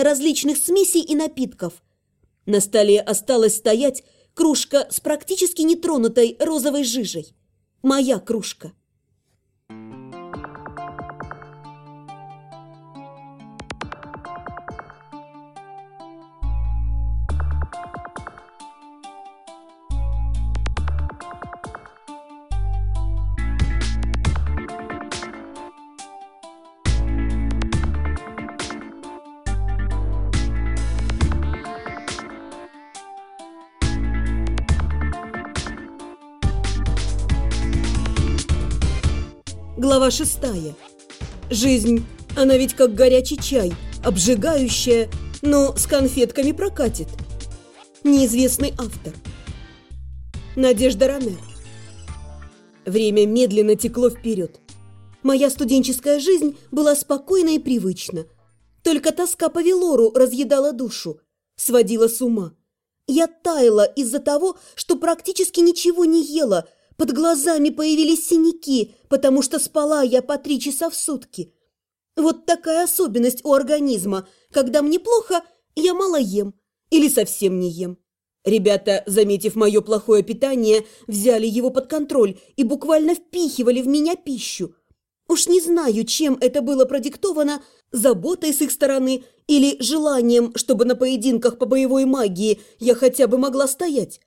смешивание различных смесей и напитков. На столе осталась стоять кружка с практически нетронутой розовой жижей. Моя кружка. Глава шестая. Жизнь, она ведь как горячий чай, обжигающая, но с конфетками прокатит. Неизвестный автор. Надежда Ромер. Время медленно текло вперед. Моя студенческая жизнь была спокойна и привычна. Только тоска по Велору разъедала душу, сводила с ума. Я таяла из-за того, что практически ничего не ела – под глазами появились синяки, потому что спала я по три часа в сутки. Вот такая особенность у организма. Когда мне плохо, я мало ем или совсем не ем. Ребята, заметив мое плохое питание, взяли его под контроль и буквально впихивали в меня пищу. Уж не знаю, чем это было продиктовано, заботой с их стороны или желанием, чтобы на поединках по боевой магии я хотя бы могла стоять.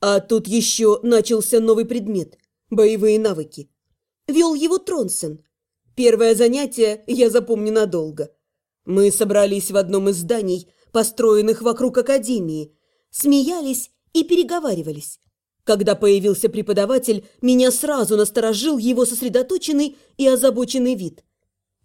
А тут еще начался новый предмет – боевые навыки. Вел его Тронсен. Первое занятие я запомню надолго. Мы собрались в одном из зданий, построенных вокруг академии, смеялись и переговаривались. Когда появился преподаватель, меня сразу насторожил его сосредоточенный и озабоченный вид.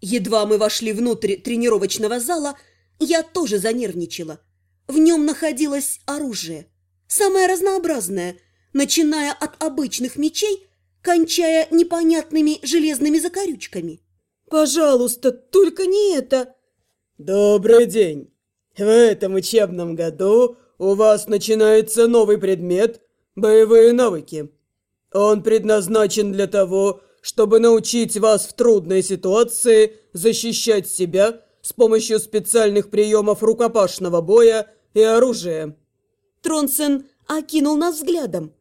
Едва мы вошли внутрь тренировочного зала, я тоже занервничала. В нем находилось оружие – самое разнообразное, начиная от обычных мечей, кончая непонятными железными закорючками. «Пожалуйста, только не это!» «Добрый день! В этом учебном году у вас начинается новый предмет – боевые навыки. Он предназначен для того, чтобы научить вас в трудной ситуации защищать себя с помощью специальных приемов рукопашного боя и оружия». Тронсен окинул нас взглядом.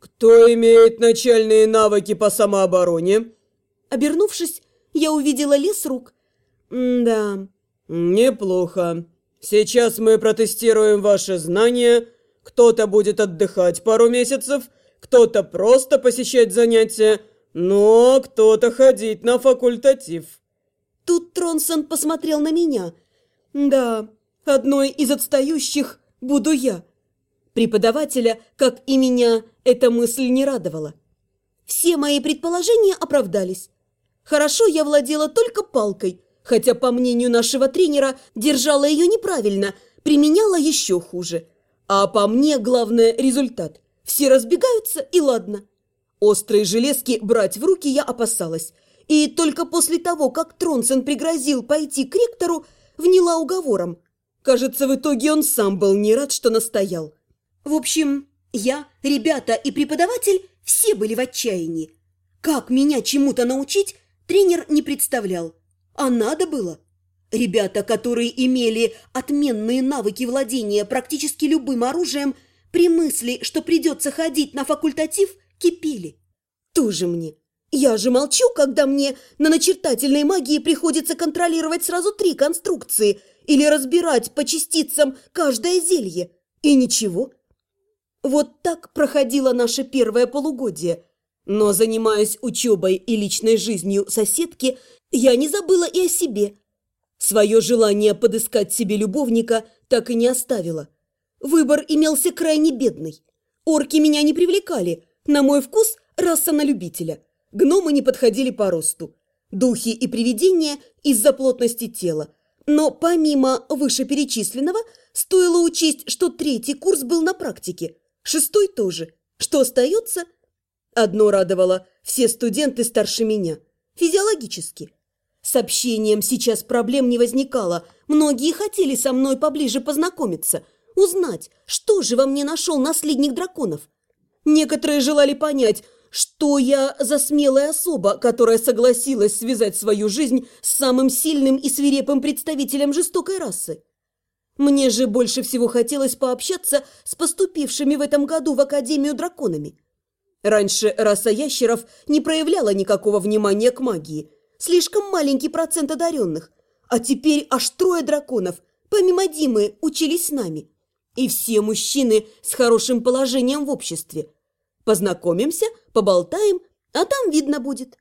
«Кто имеет начальные навыки по самообороне?» Обернувшись, я увидела лес рук. «Да...» «Неплохо. Сейчас мы протестируем ваши знания. Кто-то будет отдыхать пару месяцев, кто-то просто посещать занятия, но кто-то ходить на факультатив». Тут Тронсон посмотрел на меня. «Да, одной из отстающих буду я». Преподавателя, как и меня, эта мысль не радовала. Все мои предположения оправдались. Хорошо я владела только палкой, хотя, по мнению нашего тренера, держала ее неправильно, применяла еще хуже. А по мне главное результат. Все разбегаются, и ладно. Острые железки брать в руки я опасалась. И только после того, как Тронсен пригрозил пойти к ректору, вняла уговором. Кажется, в итоге он сам был не рад, что настоял. В общем, я, ребята и преподаватель все были в отчаянии. Как меня чему-то научить, тренер не представлял. А надо было. Ребята, которые имели отменные навыки владения практически любым оружием, при мысли, что придется ходить на факультатив, кипели. Тоже мне. Я же молчу, когда мне на начертательной магии приходится контролировать сразу три конструкции или разбирать по частицам каждое зелье. И ничего, вот так проходило наше первое полугодие. Но, занимаясь учебой и личной жизнью соседки, я не забыла и о себе. Свое желание подыскать себе любовника так и не оставила. Выбор имелся крайне бедный. Орки меня не привлекали. На мой вкус – раса на любителя. Гномы не подходили по росту. Духи и привидения из-за плотности тела. Но помимо вышеперечисленного, стоило учесть, что третий курс был на практике – Шестой тоже. Что остается? Одно радовало – все студенты старше меня. Физиологически. С общением сейчас проблем не возникало. Многие хотели со мной поближе познакомиться, узнать, что же во мне нашел наследник драконов. Некоторые желали понять, что я за смелая особа, которая согласилась связать свою жизнь с самым сильным и свирепым представителем жестокой расы. Мне же больше всего хотелось пообщаться с поступившими в этом году в Академию драконами. Раньше раса ящеров не проявляла никакого внимания к магии. Слишком маленький процент одаренных. А теперь аж трое драконов, помимо Димы, учились с нами. И все мужчины с хорошим положением в обществе. Познакомимся, поболтаем, а там видно будет.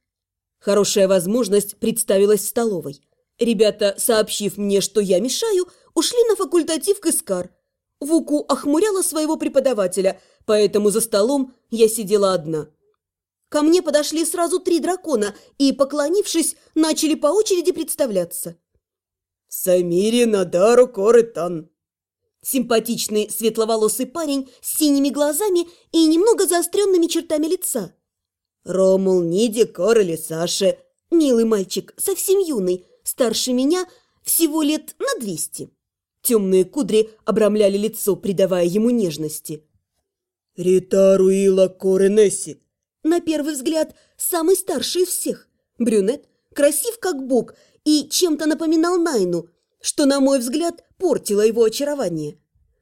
Хорошая возможность представилась в столовой. Ребята, сообщив мне, что я мешаю, ушли на факультатив к Искар. Вуку охмуряла своего преподавателя, поэтому за столом я сидела одна. Ко мне подошли сразу три дракона и, поклонившись, начали по очереди представляться. «Самири Надару Корытан». Симпатичный светловолосый парень с синими глазами и немного заостренными чертами лица. «Ромул Ниди Короли Саши». Милый мальчик, совсем юный, старше меня всего лет на двести. Темные кудри обрамляли лицо, придавая ему нежности. «Рита Руила Коренесси». На первый взгляд, самый старший из всех. Брюнет, красив как бог и чем-то напоминал Найну, что, на мой взгляд, портило его очарование.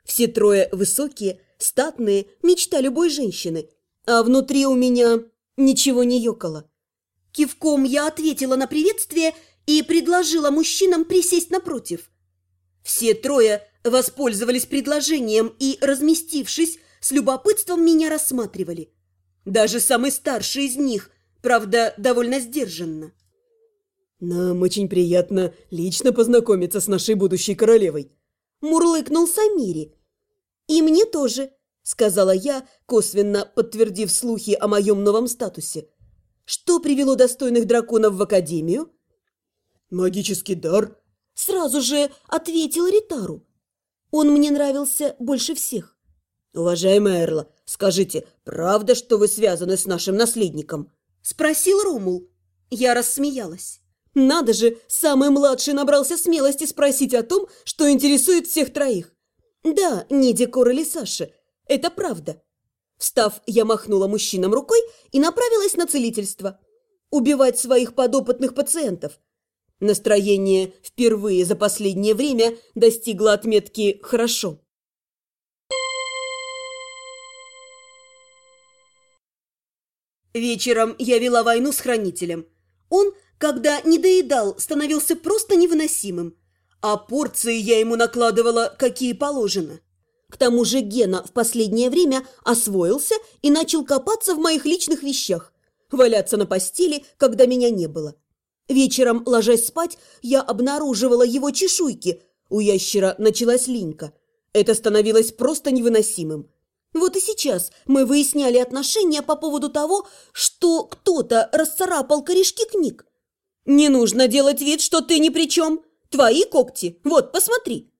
Все трое высокие, статные, мечта любой женщины. А внутри у меня ничего не ёкало. Кивком я ответила на приветствие и предложила мужчинам присесть напротив – все трое воспользовались предложением и, разместившись, с любопытством меня рассматривали. Даже самый старший из них, правда, довольно сдержанно. «Нам очень приятно лично познакомиться с нашей будущей королевой», – мурлыкнул Самири. «И мне тоже», – сказала я, косвенно подтвердив слухи о моем новом статусе. «Что привело достойных драконов в Академию?» «Магический дар», Сразу же ответил Ритару. Он мне нравился больше всех. «Уважаемая Эрла, скажите, правда, что вы связаны с нашим наследником?» Спросил Ромул. Я рассмеялась. Надо же, самый младший набрался смелости спросить о том, что интересует всех троих. Да, не декор или Саша, это правда. Встав, я махнула мужчинам рукой и направилась на целительство. Убивать своих подопытных пациентов. Настроение впервые за последнее время достигло отметки «хорошо». Вечером я вела войну с хранителем. Он, когда не доедал, становился просто невыносимым, а порции я ему накладывала, какие положено. К тому же Гена в последнее время освоился и начал копаться в моих личных вещах, валяться на постели, когда меня не было. Вечером, ложась спать, я обнаруживала его чешуйки. У ящера началась линька. Это становилось просто невыносимым. Вот и сейчас мы выясняли отношения по поводу того, что кто-то расцарапал корешки книг. «Не нужно делать вид, что ты ни при чем. Твои когти. Вот, посмотри».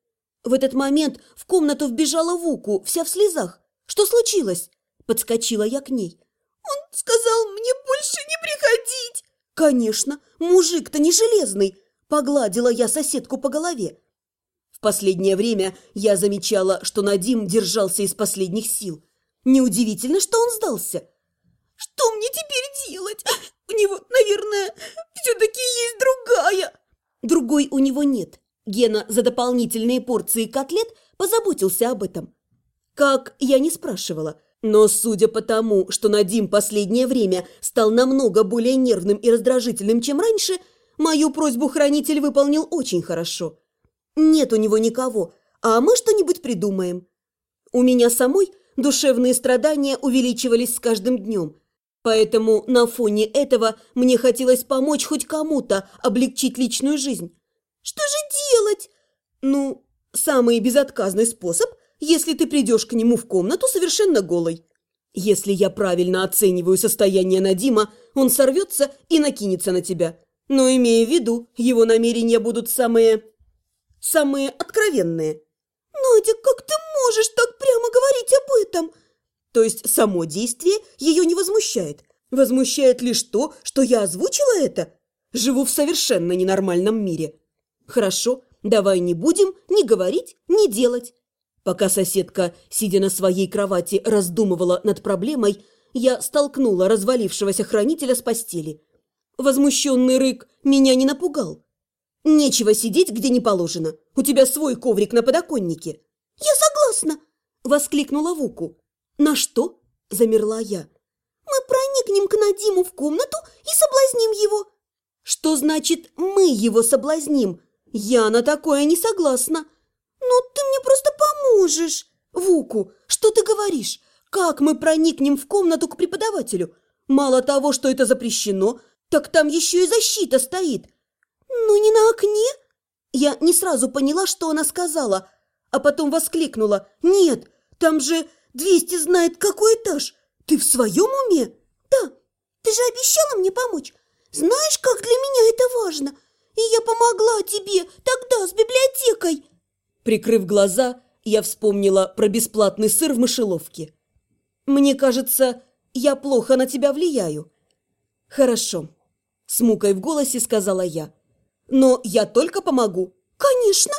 В этот момент в комнату вбежала Вуку, вся в слезах. «Что случилось?» Подскочила я к ней. «Он сказал мне больше не приходить!» «Конечно, мужик-то не железный!» – погладила я соседку по голове. В последнее время я замечала, что Надим держался из последних сил. Неудивительно, что он сдался. «Что мне теперь делать? У него, наверное, все-таки есть другая!» Другой у него нет. Гена за дополнительные порции котлет позаботился об этом. Как, я не спрашивала – но судя по тому, что Надим последнее время стал намного более нервным и раздражительным, чем раньше, мою просьбу хранитель выполнил очень хорошо. Нет у него никого, а мы что-нибудь придумаем. У меня самой душевные страдания увеличивались с каждым днем, поэтому на фоне этого мне хотелось помочь хоть кому-то облегчить личную жизнь. Что же делать? Ну, самый безотказный способ – если ты придешь к нему в комнату совершенно голой. Если я правильно оцениваю состояние Надима, он сорвется и накинется на тебя. Но имея в виду, его намерения будут самые... самые откровенные. «Надя, как ты можешь так прямо говорить об этом?» То есть само действие ее не возмущает. Возмущает лишь то, что я озвучила это. Живу в совершенно ненормальном мире. Хорошо, давай не будем ни говорить, ни делать. Пока соседка, сидя на своей кровати, раздумывала над проблемой, я столкнула развалившегося хранителя с постели. Возмущенный рык меня не напугал. Нечего сидеть, где не положено. У тебя свой коврик на подоконнике. Я согласна, Воскликнула Вуку. На что? Замерла я. Мы проникнем к Надиму в комнату и соблазним его. Что значит «мы его соблазним»? Я на такое не согласна. Ну, ты мне просто поможешь. Вуку, что ты говоришь? Как мы проникнем в комнату к преподавателю? Мало того, что это запрещено, так там еще и защита стоит. Ну, не на окне? Я не сразу поняла, что она сказала, а потом воскликнула. Нет, там же 200 знает какой этаж. Ты в своем уме? Да, ты же обещала мне помочь. Знаешь, как для меня это важно? И я помогла тебе тогда с библиотекой. Прикрыв глаза, я вспомнила про бесплатный сыр в мышеловке. Мне кажется, я плохо на тебя влияю. Хорошо, с мукой в голосе сказала я. Но я только помогу. Конечно.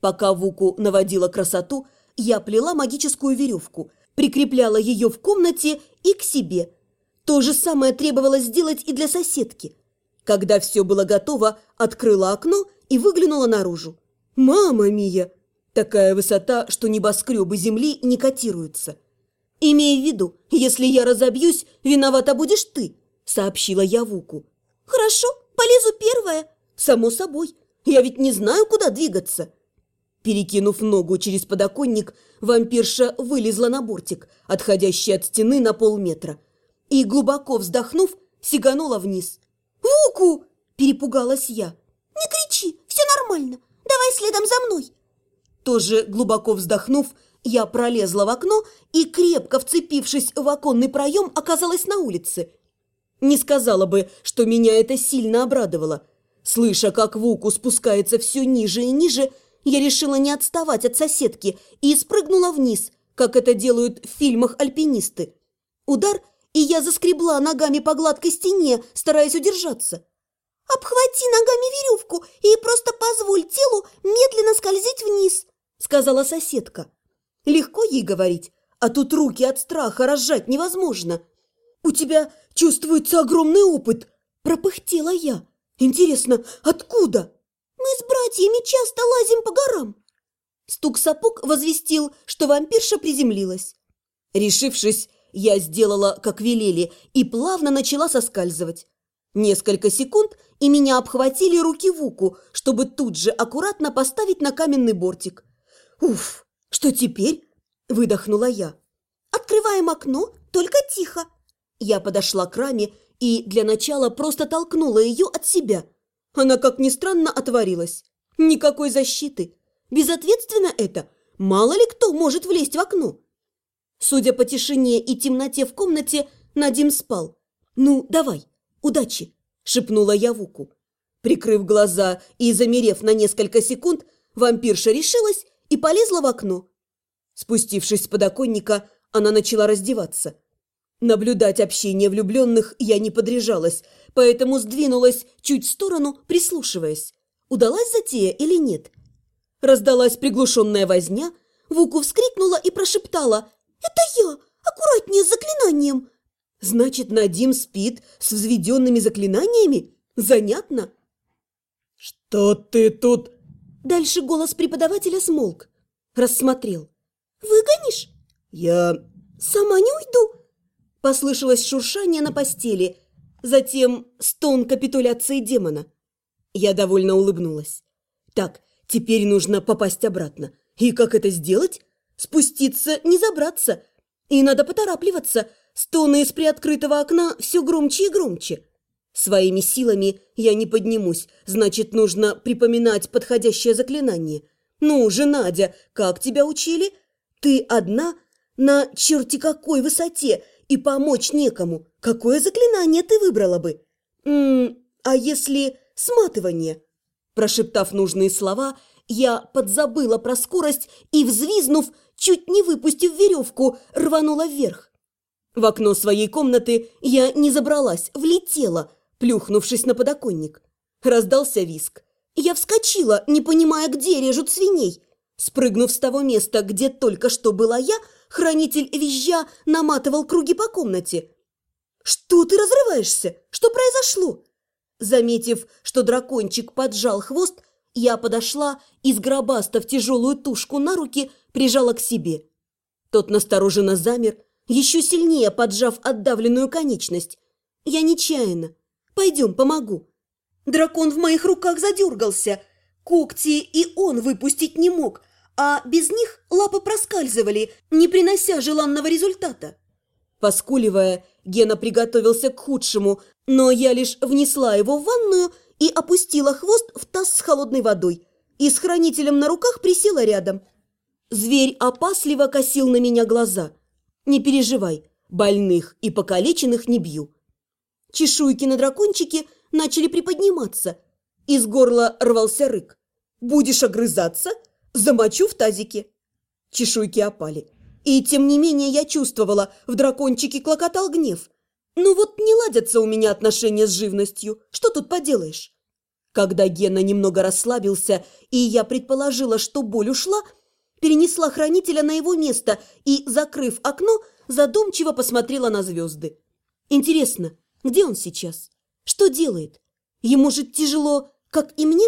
Пока Вуку наводила красоту, я плела магическую веревку, прикрепляла ее в комнате и к себе. То же самое требовалось сделать и для соседки. Когда все было готово, открыла окно и выглянула наружу. «Мама Мия!» Такая высота, что небоскребы земли не котируются. «Имей в виду, если я разобьюсь, виновата будешь ты», — сообщила я Вуку. «Хорошо, полезу первая». «Само собой, я ведь не знаю, куда двигаться». Перекинув ногу через подоконник, вампирша вылезла на бортик, отходящий от стены на полметра, и, глубоко вздохнув, сиганула вниз. «Вуку!» – перепугалась я. «Не кричи, все нормально. Давай следом за мной!» Тоже глубоко вздохнув, я пролезла в окно и, крепко вцепившись в оконный проем, оказалась на улице. Не сказала бы, что меня это сильно обрадовало. Слыша, как Вуку спускается все ниже и ниже, я решила не отставать от соседки и спрыгнула вниз, как это делают в фильмах альпинисты. Удар, и я заскребла ногами по гладкой стене, стараясь удержаться. «Обхвати ногами веревку и просто позволь телу медленно скользить вниз», — сказала соседка. Легко ей говорить, а тут руки от страха разжать невозможно. «У тебя чувствуется огромный опыт», — пропыхтела я. «Интересно, откуда?» Мы с братьями часто лазим по горам. Стук сапог возвестил, что вампирша приземлилась. Решившись, я сделала, как велели, и плавно начала соскальзывать. Несколько секунд, и меня обхватили руки Вуку, чтобы тут же аккуратно поставить на каменный бортик. «Уф, что теперь?» – выдохнула я. «Открываем окно, только тихо». Я подошла к раме и для начала просто толкнула ее от себя – она, как ни странно, отворилась. Никакой защиты. Безответственно это. Мало ли кто может влезть в окно. Судя по тишине и темноте в комнате, Надим спал. «Ну, давай, удачи!» – шепнула я Вуку. Прикрыв глаза и замерев на несколько секунд, вампирша решилась и полезла в окно. Спустившись с подоконника, она начала раздеваться. Наблюдать общение влюбленных я не подряжалась, поэтому сдвинулась чуть в сторону, прислушиваясь. Удалась затея или нет? Раздалась приглушенная возня, Вуку вскрикнула и прошептала «Это я! Аккуратнее с заклинанием!» «Значит, Надим спит с взведенными заклинаниями? Занятно!» «Что ты тут?» Дальше голос преподавателя смолк. Рассмотрел. «Выгонишь?» «Я...» «Сама не уйду!» Послышалось шуршание на постели, затем стон капитуляции демона. Я довольно улыбнулась. Так, теперь нужно попасть обратно. И как это сделать? Спуститься, не забраться. И надо поторапливаться. Стоны из приоткрытого окна все громче и громче. Своими силами я не поднимусь, значит, нужно припоминать подходящее заклинание. Ну же, Надя, как тебя учили? Ты одна на черти какой высоте – и помочь некому, какое заклинание ты выбрала бы? М а если сматывание? Прошептав нужные слова, я подзабыла про скорость и, взвизнув, чуть не выпустив веревку, рванула вверх. В окно своей комнаты я не забралась, влетела, плюхнувшись на подоконник. Раздался виск. Я вскочила, не понимая, где режут свиней. Спрыгнув с того места, где только что была я, Хранитель визжа наматывал круги по комнате. «Что ты разрываешься? Что произошло?» Заметив, что дракончик поджал хвост, я подошла и, сгробастав тяжелую тушку на руки, прижала к себе. Тот настороженно замер, еще сильнее поджав отдавленную конечность. Я нечаянно. Пойдем, помогу. Дракон в моих руках задергался. Когти и он выпустить не мог, а без них лапы проскальзывали, не принося желанного результата. Поскуливая, Гена приготовился к худшему, но я лишь внесла его в ванную и опустила хвост в таз с холодной водой и с хранителем на руках присела рядом. Зверь опасливо косил на меня глаза. «Не переживай, больных и покалеченных не бью». Чешуйки на дракончике начали приподниматься. Из горла рвался рык. «Будешь огрызаться? Замочу в тазике». Чешуйки опали. И тем не менее я чувствовала, в дракончике клокотал гнев. Ну вот не ладятся у меня отношения с живностью. Что тут поделаешь? Когда Гена немного расслабился, и я предположила, что боль ушла, перенесла хранителя на его место и, закрыв окно, задумчиво посмотрела на звезды. Интересно, где он сейчас? Что делает? Ему же тяжело, как и мне?»